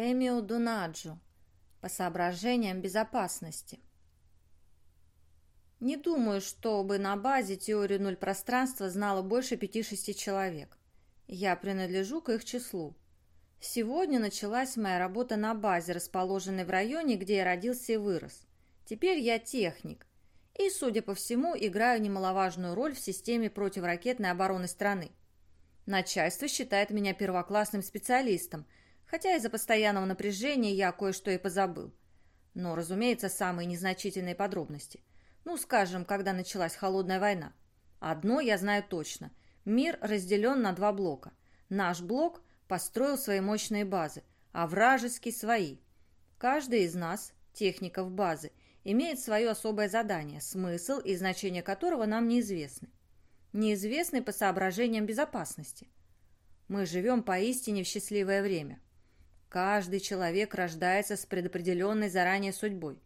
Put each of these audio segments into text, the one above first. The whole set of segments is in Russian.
Эмио Дунаджо. По соображениям безопасности. Не думаю, чтобы на базе теории нуль пространства знало больше пяти-шести человек. Я принадлежу к их числу. Сегодня началась моя работа на базе, расположенной в районе, где я родился и вырос. Теперь я техник. И, судя по всему, играю немаловажную роль в системе противоракетной обороны страны. Начальство считает меня первоклассным специалистом, хотя из-за постоянного напряжения я кое-что и позабыл. Но, разумеется, самые незначительные подробности. Ну, скажем, когда началась холодная война. Одно я знаю точно. Мир разделен на два блока. Наш блок построил свои мощные базы, а вражеский – свои. Каждый из нас, техников базы, имеет свое особое задание, смысл и значение которого нам неизвестны. Неизвестны по соображениям безопасности. Мы живем поистине в счастливое время. Каждый человек рождается с предопределенной заранее судьбой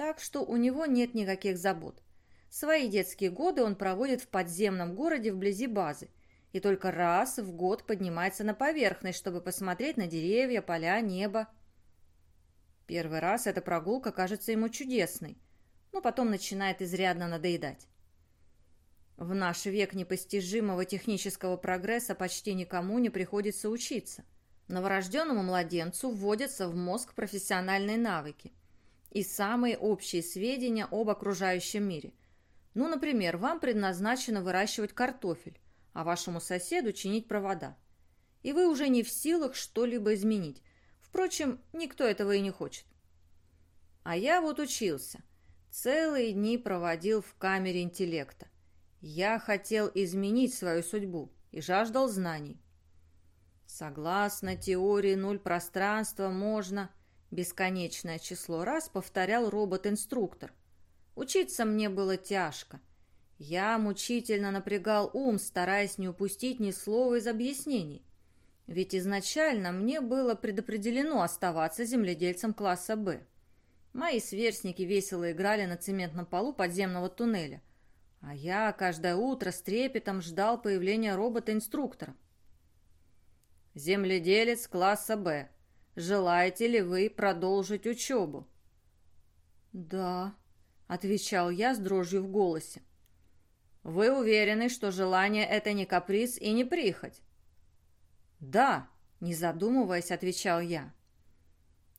так что у него нет никаких забот. Свои детские годы он проводит в подземном городе вблизи базы и только раз в год поднимается на поверхность, чтобы посмотреть на деревья, поля, небо. Первый раз эта прогулка кажется ему чудесной, но потом начинает изрядно надоедать. В наш век непостижимого технического прогресса почти никому не приходится учиться. Новорожденному младенцу вводятся в мозг профессиональные навыки и самые общие сведения об окружающем мире. Ну, например, вам предназначено выращивать картофель, а вашему соседу чинить провода. И вы уже не в силах что-либо изменить. Впрочем, никто этого и не хочет. А я вот учился. Целые дни проводил в камере интеллекта. Я хотел изменить свою судьбу и жаждал знаний. Согласно теории нуль пространства можно Бесконечное число раз повторял робот-инструктор. Учиться мне было тяжко. Я мучительно напрягал ум, стараясь не упустить ни слова из объяснений. Ведь изначально мне было предопределено оставаться земледельцем класса «Б». Мои сверстники весело играли на цементном полу подземного туннеля, а я каждое утро с трепетом ждал появления робота-инструктора. «Земледелец класса «Б», Желаете ли вы продолжить учебу?» «Да», — отвечал я с дрожью в голосе. «Вы уверены, что желание — это не каприз и не прихоть?» «Да», — не задумываясь, отвечал я.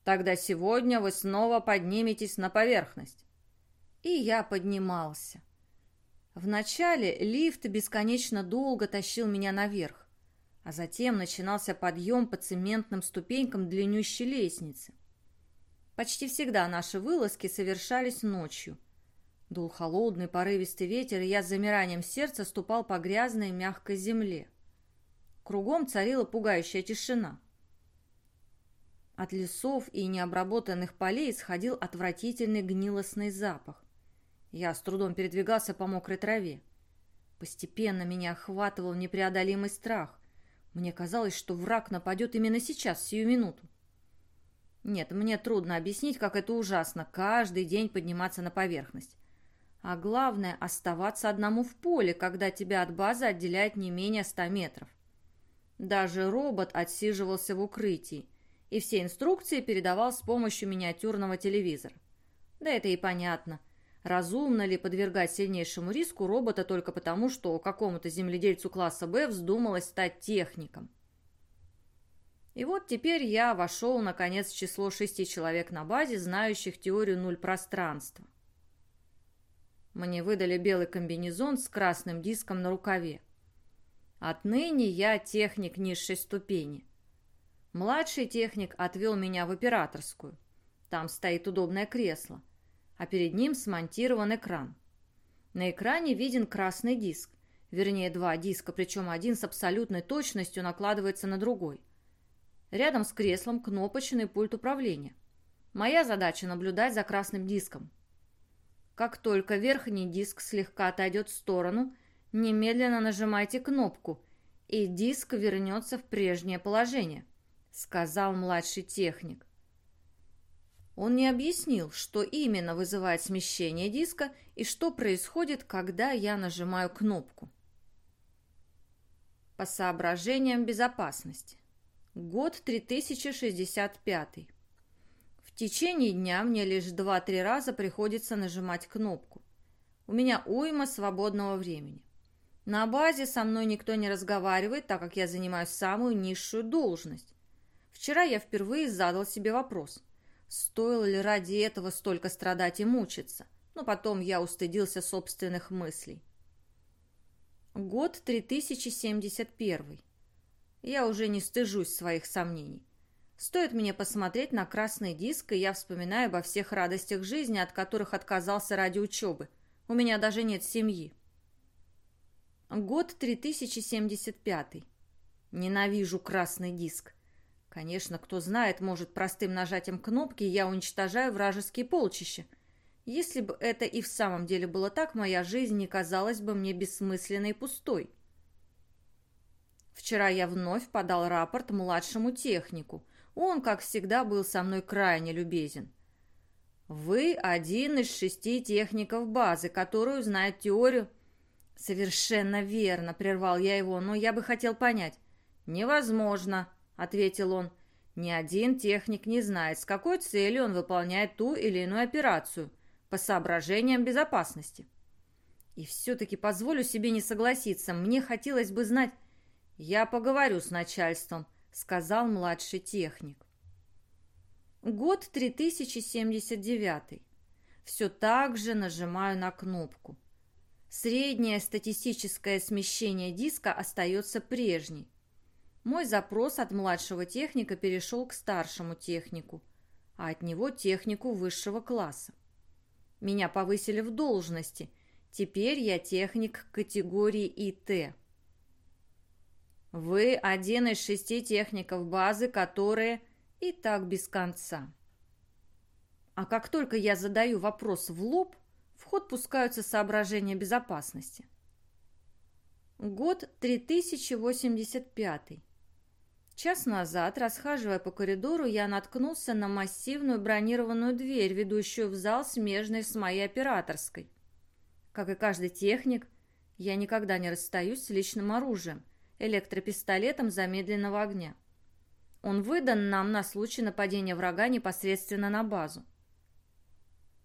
«Тогда сегодня вы снова подниметесь на поверхность». И я поднимался. Вначале лифт бесконечно долго тащил меня наверх а затем начинался подъем по цементным ступенькам длиннющей лестницы. Почти всегда наши вылазки совершались ночью. Дул холодный порывистый ветер, и я с замиранием сердца ступал по грязной мягкой земле. Кругом царила пугающая тишина. От лесов и необработанных полей исходил отвратительный гнилостный запах. Я с трудом передвигался по мокрой траве. Постепенно меня охватывал непреодолимый страх. Мне казалось, что враг нападет именно сейчас, сию минуту. Нет, мне трудно объяснить, как это ужасно, каждый день подниматься на поверхность. А главное, оставаться одному в поле, когда тебя от базы отделяет не менее ста метров. Даже робот отсиживался в укрытии, и все инструкции передавал с помощью миниатюрного телевизора. Да это и понятно – Разумно ли подвергать сильнейшему риску робота только потому, что какому-то земледельцу класса «Б» вздумалось стать техником? И вот теперь я вошел, наконец, в число шести человек на базе, знающих теорию нуль пространства. Мне выдали белый комбинезон с красным диском на рукаве. Отныне я техник низшей ступени. Младший техник отвел меня в операторскую. Там стоит удобное кресло а перед ним смонтирован экран. На экране виден красный диск, вернее два диска, причем один с абсолютной точностью накладывается на другой. Рядом с креслом кнопочный пульт управления. Моя задача наблюдать за красным диском. Как только верхний диск слегка отойдет в сторону, немедленно нажимайте кнопку, и диск вернется в прежнее положение, сказал младший техник. Он не объяснил, что именно вызывает смещение диска и что происходит, когда я нажимаю кнопку. По соображениям безопасности. Год 3065. В течение дня мне лишь 2-3 раза приходится нажимать кнопку. У меня уйма свободного времени. На базе со мной никто не разговаривает, так как я занимаю самую низшую должность. Вчера я впервые задал себе вопрос, стоило ли ради этого столько страдать и мучиться, но потом я устыдился собственных мыслей. Год 3071. Я уже не стыжусь своих сомнений. Стоит мне посмотреть на красный диск, и я вспоминаю обо всех радостях жизни, от которых отказался ради учебы. У меня даже нет семьи. Год 3075. Ненавижу красный диск. Конечно, кто знает, может, простым нажатием кнопки я уничтожаю вражеские полчища. Если бы это и в самом деле было так, моя жизнь не казалась бы мне бессмысленной и пустой. Вчера я вновь подал рапорт младшему технику, он, как всегда, был со мной крайне любезен. Вы один из шести техников базы, которую знает теорию. Совершенно верно, прервал я его, но я бы хотел понять. Невозможно, ответил он. Ни один техник не знает, с какой целью он выполняет ту или иную операцию, по соображениям безопасности. И все-таки позволю себе не согласиться, мне хотелось бы знать... Я поговорю с начальством, сказал младший техник. Год 3079. Все так же нажимаю на кнопку. Среднее статистическое смещение диска остается прежней. Мой запрос от младшего техника перешел к старшему технику, а от него технику высшего класса. Меня повысили в должности. Теперь я техник категории ИТ. Вы один из шести техников базы, которые и так без конца. А как только я задаю вопрос в лоб, в ход пускаются соображения безопасности. Год 3085. Час назад, расхаживая по коридору, я наткнулся на массивную бронированную дверь, ведущую в зал, смежный с моей операторской. Как и каждый техник, я никогда не расстаюсь с личным оружием, электропистолетом замедленного огня. Он выдан нам на случай нападения врага непосредственно на базу.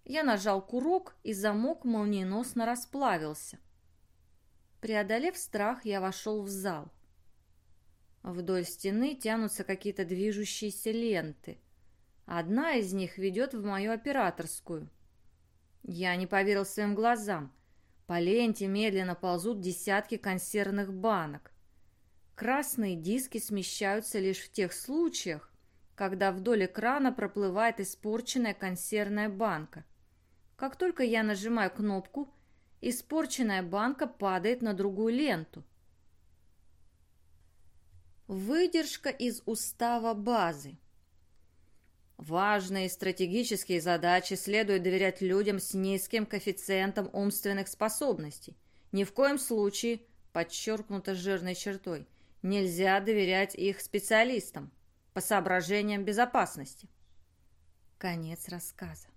Я нажал курок, и замок молниеносно расплавился. Преодолев страх, я вошел в зал. Вдоль стены тянутся какие-то движущиеся ленты. Одна из них ведет в мою операторскую. Я не поверил своим глазам. По ленте медленно ползут десятки консервных банок. Красные диски смещаются лишь в тех случаях, когда вдоль экрана проплывает испорченная консервная банка. Как только я нажимаю кнопку, испорченная банка падает на другую ленту. Выдержка из устава базы. Важные стратегические задачи следует доверять людям с низким коэффициентом умственных способностей. Ни в коем случае, подчеркнуто жирной чертой, Нельзя доверять их специалистам по соображениям безопасности. Конец рассказа.